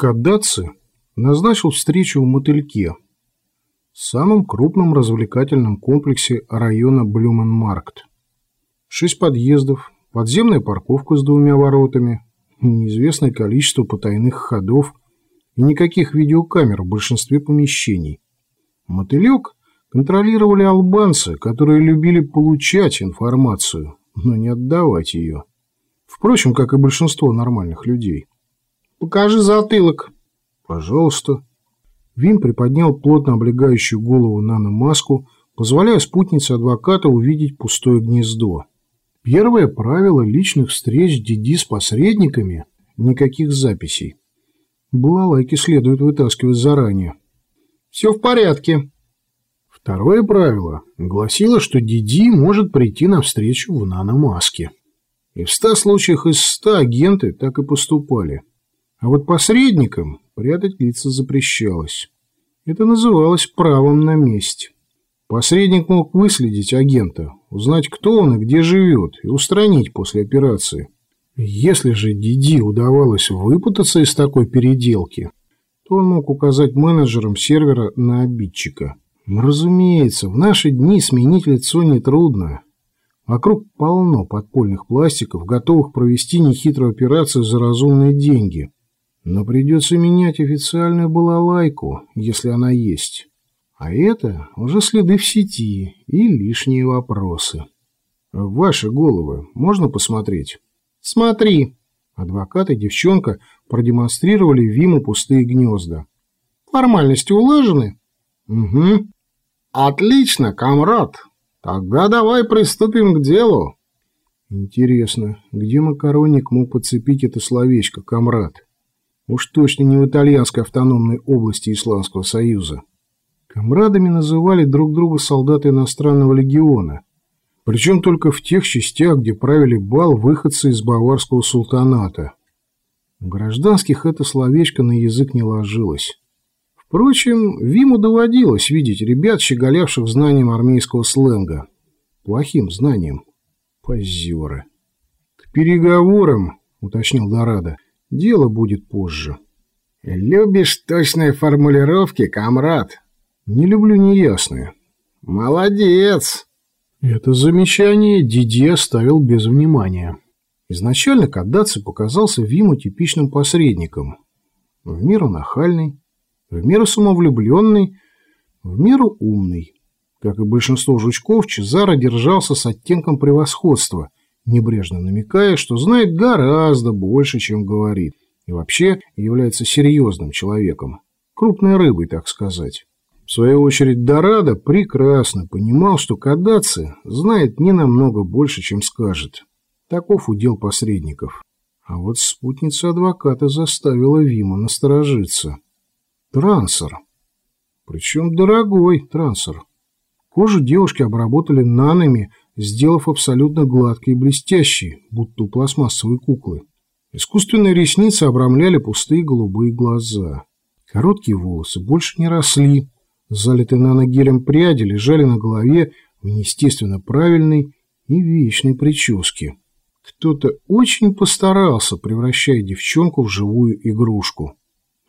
Кадаци назначил встречу в Мотыльке, самом крупном развлекательном комплексе района Блюменмаркт. Шесть подъездов, подземная парковка с двумя воротами, неизвестное количество потайных ходов и никаких видеокамер в большинстве помещений. Мотылек контролировали албанцы, которые любили получать информацию, но не отдавать ее. Впрочем, как и большинство нормальных людей. «Покажи затылок». «Пожалуйста». Вин приподнял плотно облегающую голову наномаску, позволяя спутнице адвоката увидеть пустое гнездо. Первое правило личных встреч Диди с посредниками – никаких записей. Балалайки следует вытаскивать заранее. «Все в порядке». Второе правило гласило, что Диди может прийти на встречу в наномаске. И в ста случаях из ста агенты так и поступали – а вот посредникам прятать лица запрещалось. Это называлось правом на месть. Посредник мог выследить агента, узнать, кто он и где живет, и устранить после операции. Если же Диди удавалось выпутаться из такой переделки, то он мог указать менеджерам сервера на обидчика. Разумеется, в наши дни сменить лицо нетрудно. Вокруг полно подпольных пластиков, готовых провести нехитрую операцию за разумные деньги – но придется менять официальную балалайку, если она есть. А это уже следы в сети и лишние вопросы. Ваши головы можно посмотреть? Смотри. Адвокат и девчонка продемонстрировали Виму пустые гнезда. Формальности улажены? Угу. Отлично, комрад. Тогда давай приступим к делу. Интересно, где макаронник мог подцепить это словечко «комрад»? Уж точно не в итальянской автономной области Исламского Союза. Комрадами называли друг друга солдаты иностранного легиона, причем только в тех частях, где правили бал выходцы из баварского султаната. У гражданских это словечко на язык не ложилось. Впрочем, Виму доводилось видеть ребят, щеголявших знанием армейского сленга. Плохим знанием. Позеры. — К переговорам, — уточнил Дорадо. Дело будет позже. Любишь точные формулировки, комрад? Не люблю неясные. Молодец. Это замечание Диди оставил без внимания. Изначально Каддаци показался Виму типичным посредником. В меру нахальный, в меру самовлюбленный, в меру умный. Как и большинство жучков, Чезаро держался с оттенком превосходства – небрежно намекая, что знает гораздо больше, чем говорит, и вообще является серьезным человеком, крупной рыбой, так сказать. В свою очередь Дорадо прекрасно понимал, что Кадаци знает не намного больше, чем скажет. Таков удел посредников. А вот спутница адвоката заставила Вима насторожиться. Трансер. Причем дорогой трансер. Кожу девушки обработали нанами сделав абсолютно гладкой и блестящей, будто у пластмассовой куклы. Искусственные ресницы обрамляли пустые голубые глаза. Короткие волосы больше не росли. Залитые наногелем пряди лежали на голове в неестественно правильной и вечной прическе. Кто-то очень постарался, превращая девчонку в живую игрушку.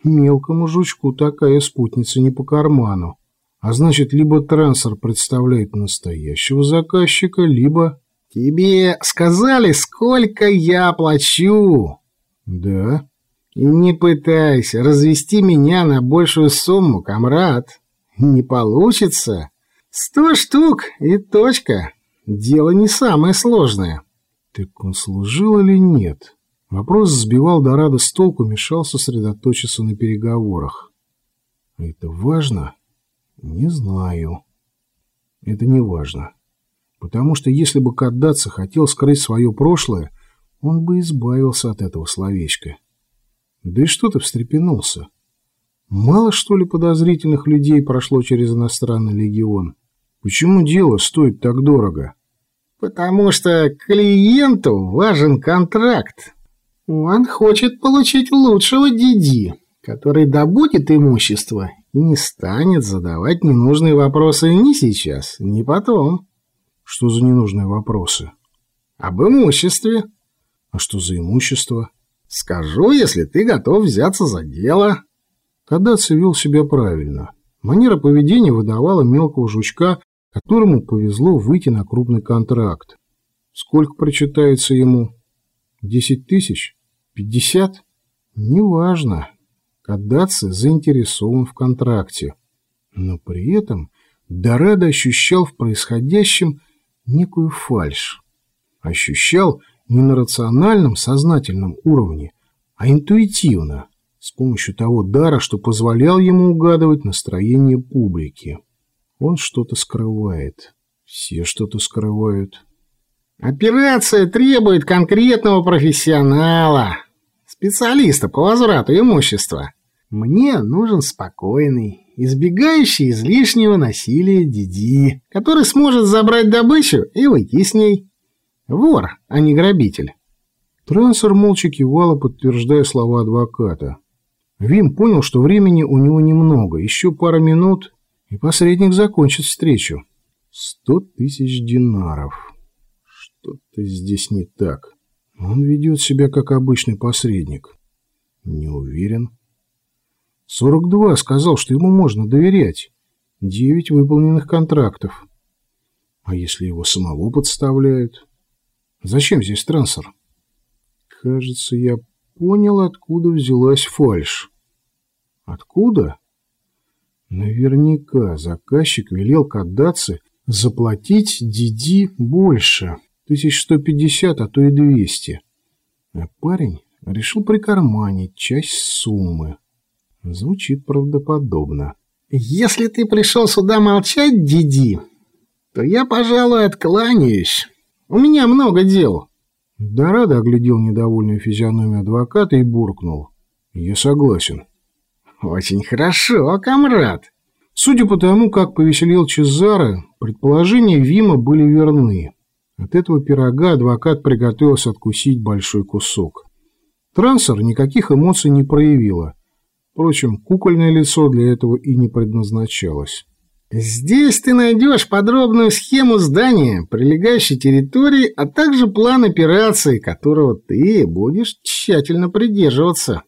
Мелкому жучку такая спутница не по карману. А значит, либо трансфер представляет настоящего заказчика, либо... Тебе сказали, сколько я плачу? Да. И не пытайся развести меня на большую сумму, комрад. Не получится. Сто штук и точка. Дело не самое сложное. Так он служил или нет? Вопрос сбивал Дорадо с толку, мешал сосредоточиться на переговорах. Это важно? Не знаю. Это не важно. Потому что если бы Каддаца хотел скрыть свое прошлое, он бы избавился от этого словечка. Да и что ты встрепенулся? Мало, что ли, подозрительных людей прошло через иностранный легион? Почему дело стоит так дорого? Потому что клиенту важен контракт. Он хочет получить лучшего Диди, который добудет имущество и не станет задавать ненужные вопросы ни сейчас, ни потом. Что за ненужные вопросы? Об имуществе. А что за имущество? Скажу, если ты готов взяться за дело. Кадаци вел себя правильно. Манера поведения выдавала мелкого жучка, которому повезло выйти на крупный контракт. Сколько прочитается ему? Десять тысяч? Пятьдесят? Неважно. Кадаци заинтересован в контракте. Но при этом Дорадо ощущал в происходящем некую фальшь. Ощущал не на рациональном, сознательном уровне, а интуитивно, с помощью того дара, что позволял ему угадывать настроение публики. Он что-то скрывает. Все что-то скрывают. Операция требует конкретного профессионала, специалиста по возврату имущества. Мне нужен спокойный, избегающий излишнего насилия Диди, который сможет забрать добычу и уйти с ней. Вор, а не грабитель. Трансер молча кивала, подтверждая слова адвоката. Вим понял, что времени у него немного, еще пара минут, и посредник закончит встречу. Сто тысяч динаров. Что-то здесь не так. Он ведет себя как обычный посредник. Не уверен. Сорок два сказал, что ему можно доверять. Девять выполненных контрактов. А если его самого подставляют? Зачем здесь трансфер? Кажется, я понял, откуда взялась фальшь. Откуда? Наверняка заказчик велел Каддаце заплатить Диди больше. 1150, а то и 200. А парень решил прикарманить часть суммы. Звучит правдоподобно. «Если ты пришел сюда молчать, Диди, то я, пожалуй, откланяюсь. У меня много дел». Дорадо оглядел недовольную физиономию адвоката и буркнул. «Я согласен». «Очень хорошо, комрад». Судя по тому, как повеселел Чезаро, предположения Вима были верны. От этого пирога адвокат приготовился откусить большой кусок. Трансер никаких эмоций не проявила – Впрочем, кукольное лицо для этого и не предназначалось. Здесь ты найдешь подробную схему здания, прилегающей территории, а также план операции, которого ты будешь тщательно придерживаться.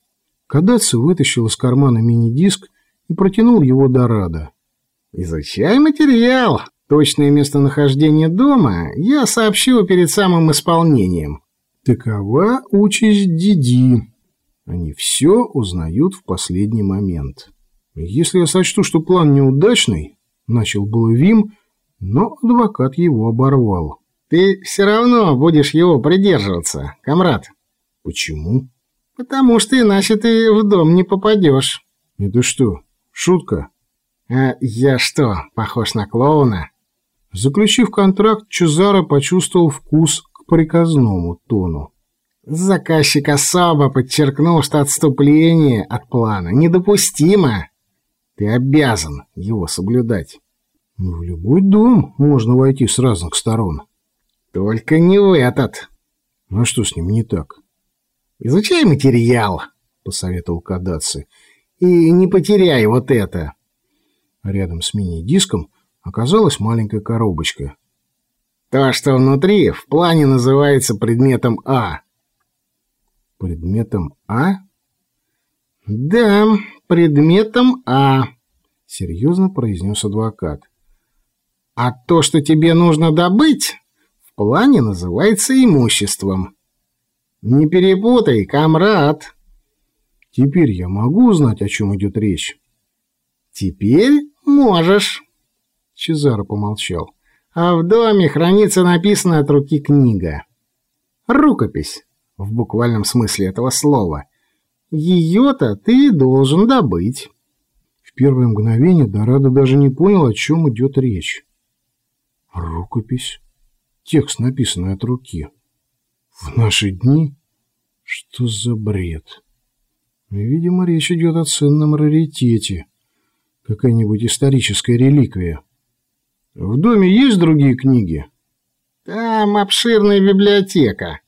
Кадаци вытащил из кармана мини-диск и протянул его до Рада. «Изучай материал. Точное местонахождение дома я сообщу перед самым исполнением». Такова участь Диди. Они все узнают в последний момент. Если я сочту, что план неудачный, начал было Вим, но адвокат его оборвал. Ты все равно будешь его придерживаться, комрад. Почему? Потому что иначе ты в дом не попадешь. Это что, шутка? А я что, похож на клоуна? Заключив контракт, Чезаро почувствовал вкус к приказному тону. Заказчик особо подчеркнул, что отступление от плана недопустимо. Ты обязан его соблюдать. В любой дом можно войти с разных сторон. Только не в этот. А что с ним не так? Изучай материал, посоветовал Кадаци, и не потеряй вот это. Рядом с мини-диском оказалась маленькая коробочка. То, что внутри, в плане называется предметом А предметом А? Да, предметом А, серьезно произнес адвокат. А то, что тебе нужно добыть, в плане называется имуществом. Не перепутай, комрад. Теперь я могу узнать, о чем идет речь? Теперь можешь. Чезаро помолчал. А в доме хранится написанная от руки книга. Рукопись в буквальном смысле этого слова. Ее-то ты должен добыть. В первое мгновение Дорадо даже не понял, о чем идет речь. Рукопись. Текст, написанный от руки. В наши дни? Что за бред? Видимо, речь идет о ценном раритете. Какая-нибудь историческая реликвия. В доме есть другие книги? Там обширная библиотека.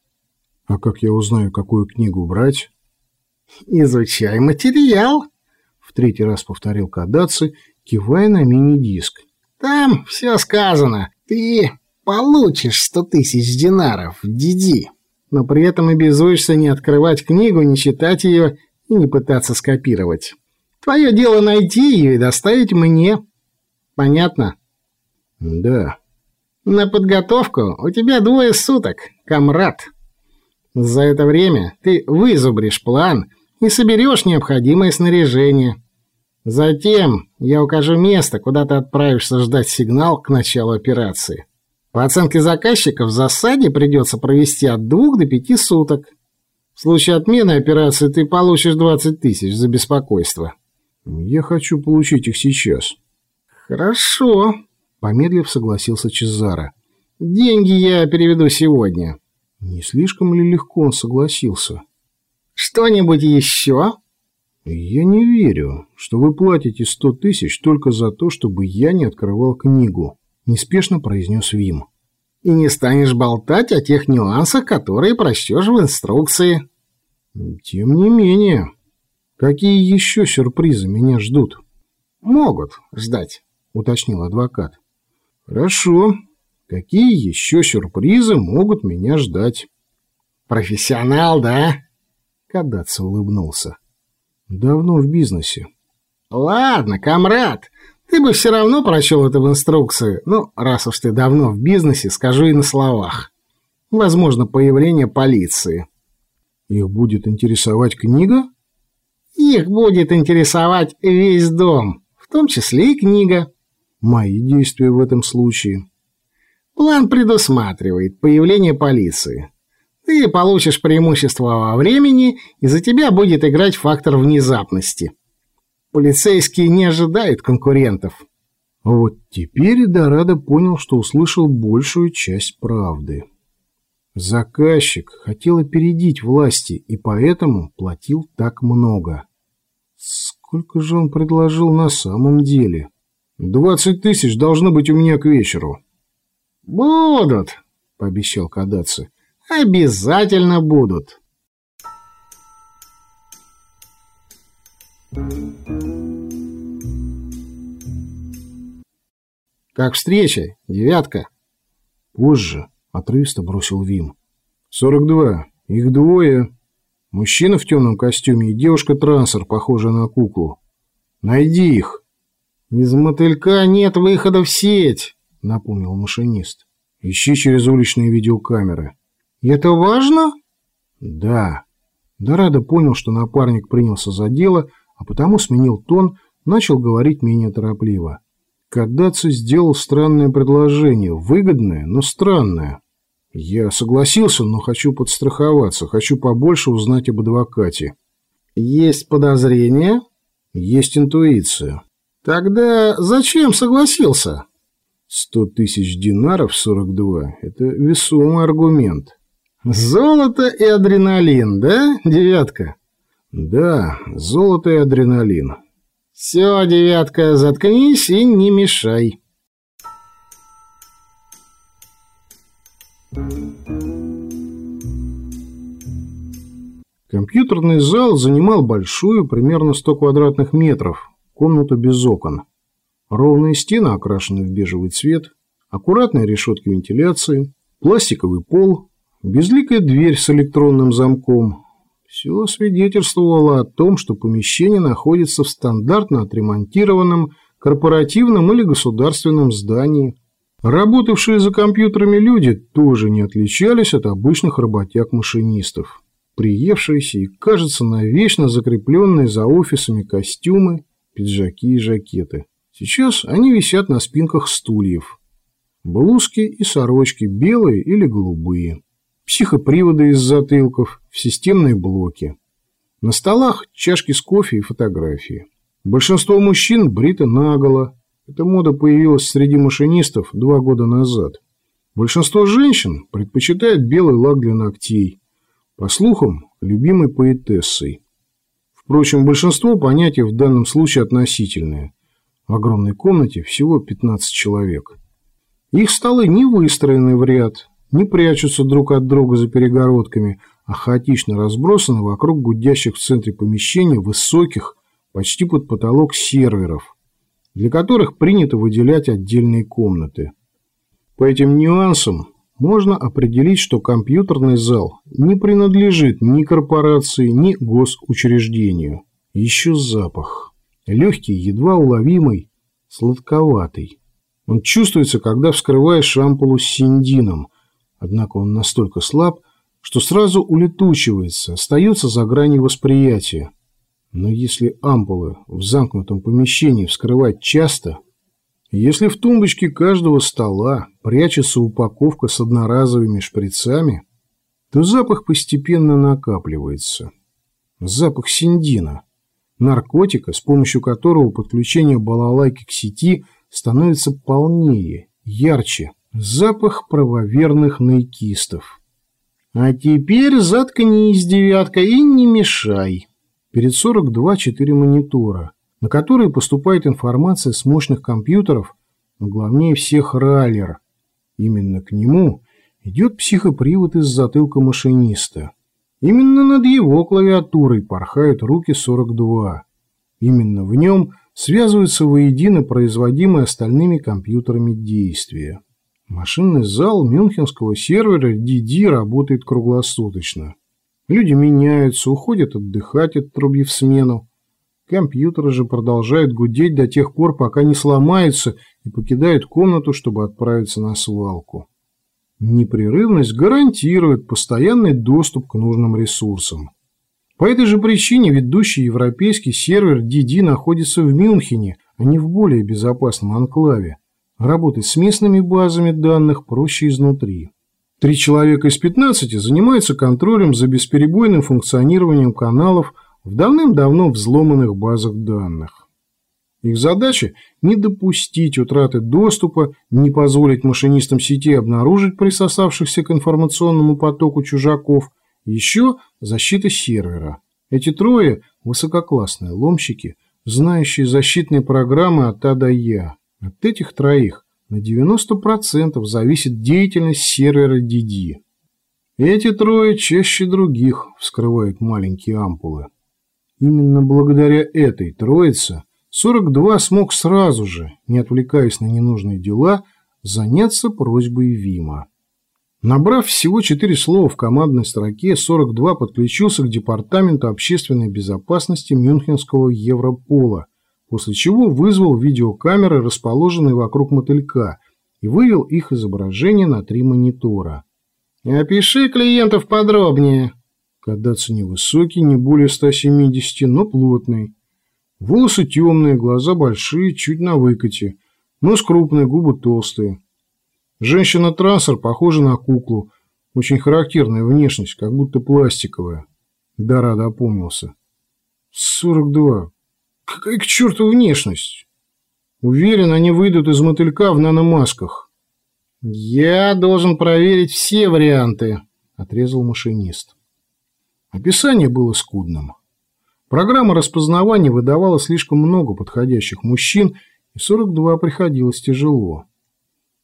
А как я узнаю, какую книгу брать? Изучай материал, в третий раз повторил Кадаци, кивая на мини-диск. Там все сказано. Ты получишь сто тысяч динаров, Диди. но при этом обязуешься не открывать книгу, не читать ее и не пытаться скопировать. Твое дело найти ее и доставить мне. Понятно? Да. На подготовку у тебя двое суток, комрад. За это время ты вызубришь план и соберешь необходимое снаряжение. Затем я укажу место, куда ты отправишься ждать сигнал к началу операции. По оценке заказчика, в засаде придется провести от двух до пяти суток. В случае отмены операции ты получишь 20 тысяч за беспокойство. Я хочу получить их сейчас. Хорошо, помедлив согласился Чезаро. Деньги я переведу сегодня. Не слишком ли легко он согласился? Что-нибудь еще? Я не верю, что вы платите сто тысяч только за то, чтобы я не открывал книгу. — неспешно произнес Вим. «И не станешь болтать о тех нюансах, которые прочтешь в инструкции». «Тем не менее, какие еще сюрпризы меня ждут?» «Могут ждать», — уточнил адвокат. «Хорошо. Какие еще сюрпризы могут меня ждать?» «Профессионал, да?» Кадаться улыбнулся. «Давно в бизнесе». «Ладно, комрад, ты бы все равно прочел это в инструкции. Ну, раз уж ты давно в бизнесе, скажу и на словах. Возможно, появление полиции. Их будет интересовать книга? Их будет интересовать весь дом, в том числе и книга. Мои действия в этом случае. План предусматривает появление полиции. Ты получишь преимущество во времени, и за тебя будет играть фактор внезапности. Полицейские не ожидают конкурентов. Вот теперь Дорадо понял, что услышал большую часть правды. Заказчик хотел опередить власти и поэтому платил так много. Сколько же он предложил на самом деле? Двадцать тысяч должно быть у меня к вечеру. Будут, пообещал Кадаци. Обязательно будут. «Как встреча, девятка?» «Позже», — отрывисто бросил Вим. «Сорок два. Их двое. Мужчина в темном костюме и девушка-трансер, похожая на куклу. Найди их». «Из мотылька нет выхода в сеть», — напомнил машинист. «Ищи через уличные видеокамеры». «Это важно?» «Да». Дорадо понял, что напарник принялся за дело, — а потому сменил тон, начал говорить менее торопливо. Кадаци сделал странное предложение, выгодное, но странное. Я согласился, но хочу подстраховаться, хочу побольше узнать об адвокате. Есть подозрения? Есть интуиция. Тогда зачем согласился? Сто тысяч динаров сорок два – это весомый аргумент. Золото и адреналин, да, девятка? Да, золото и адреналин. Все, девятка, заткнись и не мешай. Компьютерный зал занимал большую, примерно 100 квадратных метров, комнату без окон. Ровные стены окрашены в бежевый цвет, аккуратные решетки вентиляции, пластиковый пол, безликая дверь с электронным замком, все свидетельствовало о том, что помещение находится в стандартно отремонтированном корпоративном или государственном здании. Работавшие за компьютерами люди тоже не отличались от обычных работяг-машинистов. Приевшиеся и, кажется, навечно закрепленные за офисами костюмы, пиджаки и жакеты. Сейчас они висят на спинках стульев. Блузки и сорочки белые или голубые психоприводы из затылков, в системные блоки. На столах чашки с кофе и фотографии. Большинство мужчин брито наголо. Эта мода появилась среди машинистов два года назад. Большинство женщин предпочитает белый лак для ногтей. По слухам, любимой поэтессой. Впрочем, большинство понятий в данном случае относительное. В огромной комнате всего 15 человек. Их столы не выстроены в ряд, не прячутся друг от друга за перегородками, а хаотично разбросаны вокруг гудящих в центре помещения высоких, почти под потолок серверов, для которых принято выделять отдельные комнаты. По этим нюансам можно определить, что компьютерный зал не принадлежит ни корпорации, ни госучреждению. Еще запах. Легкий, едва уловимый, сладковатый. Он чувствуется, когда вскрываешь ампулу с синдином, однако он настолько слаб, что сразу улетучивается, остается за гранью восприятия. Но если ампулы в замкнутом помещении вскрывать часто, если в тумбочке каждого стола прячется упаковка с одноразовыми шприцами, то запах постепенно накапливается. Запах синдина, наркотика, с помощью которого подключение балалайки к сети становится полнее, ярче. Запах правоверных наикистов. А теперь заткнись, девятка, и не мешай. Перед 42 четыре монитора, на которые поступает информация с мощных компьютеров, но главнее всех раллер. Именно к нему идет психопривод из затылка машиниста. Именно над его клавиатурой порхают руки 42. Именно в нем связываются воедино производимые остальными компьютерами действия. Машинный зал мюнхенского сервера DD работает круглосуточно. Люди меняются, уходят отдыхать, отрубив смену. Компьютеры же продолжают гудеть до тех пор, пока не сломаются и покидают комнату, чтобы отправиться на свалку. Непрерывность гарантирует постоянный доступ к нужным ресурсам. По этой же причине ведущий европейский сервер DD находится в Мюнхене, а не в более безопасном анклаве. Работать с местными базами данных проще изнутри. Три человека из 15 занимаются контролем за бесперебойным функционированием каналов в давным-давно взломанных базах данных. Их задача – не допустить утраты доступа, не позволить машинистам сети обнаружить присосавшихся к информационному потоку чужаков, еще защита сервера. Эти трое – высококлассные ломщики, знающие защитные программы от А до Я. От этих троих на 90% зависит деятельность сервера DD. Эти трое чаще других вскрывают маленькие ампулы. Именно благодаря этой троице 42 смог сразу же, не отвлекаясь на ненужные дела, заняться просьбой Вима. Набрав всего четыре слова в командной строке, 42 подключился к Департаменту общественной безопасности Мюнхенского Европола – после чего вызвал видеокамеры, расположенные вокруг мотылька, и вывел их изображение на три монитора. «Опиши клиентов подробнее». Кадаться невысокий, не более 170, но плотный. Волосы темные, глаза большие, чуть на выкате. Нос крупный, губы толстые. Женщина-трансер похожа на куклу. Очень характерная внешность, как будто пластиковая. Да, рада опомнился. «Сорок два. Какая к черту внешность? Уверен, они выйдут из мотылька в наномасках. Я должен проверить все варианты, отрезал машинист. Описание было скудным. Программа распознавания выдавала слишком много подходящих мужчин, и 42 приходилось тяжело.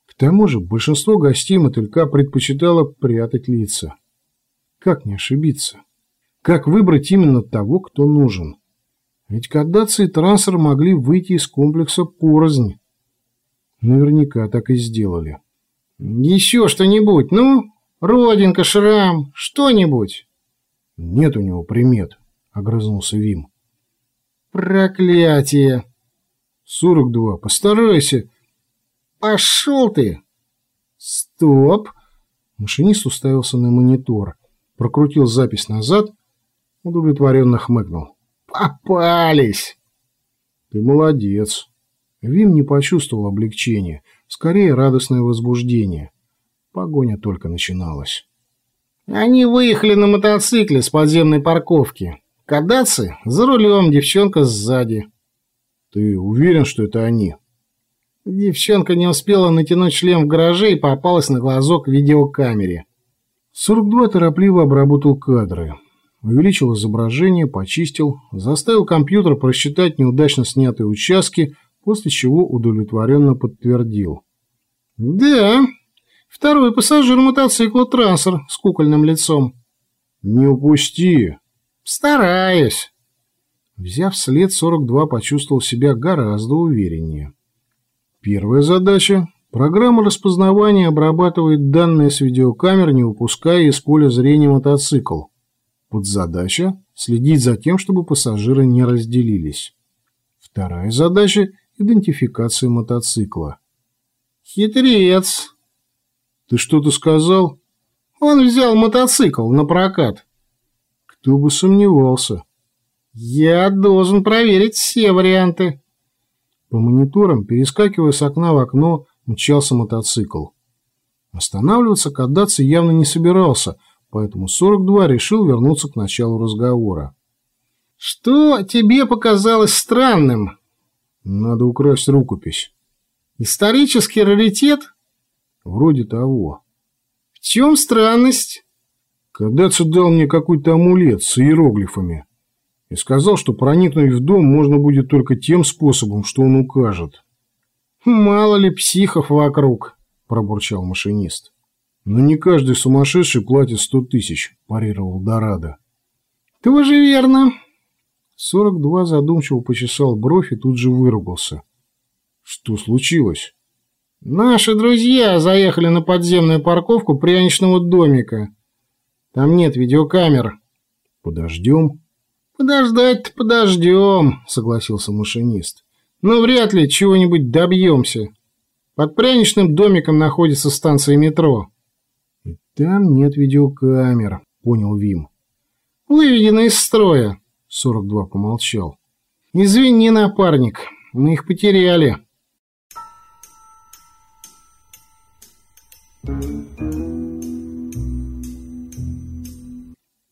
К тому же большинство гостей мотылька предпочитало прятать лица. Как не ошибиться? Как выбрать именно того, кто нужен? Ведь Каддаци и Трансер могли выйти из комплекса порознь. Наверняка так и сделали. Еще что-нибудь, ну? Родинка, шрам, что-нибудь? Нет у него примет, огрызнулся Вим. Проклятие! Сорок два, постарайся. Пошел ты! Стоп! Машинист уставился на монитор, прокрутил запись назад, удовлетворенно хмыкнул. Попались! Ты молодец. Вим не почувствовал облегчения, скорее радостное возбуждение. Погоня только начиналась. Они выехали на мотоцикле с подземной парковки. Кадаци за рулем, девчонка сзади. Ты уверен, что это они? Девчонка не успела натянуть шлем в гараже и попалась на глазок видеокамере. 42 торопливо обработал кадры увеличил изображение, почистил, заставил компьютер просчитать неудачно снятые участки, после чего удовлетворенно подтвердил. «Да, второй пассажир мотоцикла Трансер с кукольным лицом». «Не упусти». «Стараюсь». Взяв след, 42 почувствовал себя гораздо увереннее. Первая задача Программа распознавания обрабатывает данные с видеокамер, не упуская из поля зрения мотоцикл. Подзадача – следить за тем, чтобы пассажиры не разделились. Вторая задача – идентификация мотоцикла. Хитрец. Ты что-то сказал? Он взял мотоцикл на прокат. Кто бы сомневался. Я должен проверить все варианты. По мониторам, перескакивая с окна в окно, мчался мотоцикл. Останавливаться Кадаци явно не собирался, поэтому 42 решил вернуться к началу разговора. «Что тебе показалось странным?» «Надо украсть рукопись». «Исторический раритет?» «Вроде того». «В чем странность?» Кадаци дал мне какой-то амулет с иероглифами и сказал, что проникнуть в дом можно будет только тем способом, что он укажет. «Мало ли психов вокруг», – пробурчал машинист. «Но не каждый сумасшедший платит сто тысяч», – парировал Дорадо. «Тоже верно». Сорок два задумчиво почесал бровь и тут же выругался. «Что случилось?» «Наши друзья заехали на подземную парковку пряничного домика. Там нет видеокамер». «Подождем?» «Подождать-то подождем», — согласился машинист. Но вряд ли чего-нибудь добьемся. Под пряничным домиком находится станция метро. И там нет видеокамер, понял Вим. Выведены из строя. 42 помолчал. Извини, напарник, мы их потеряли. Música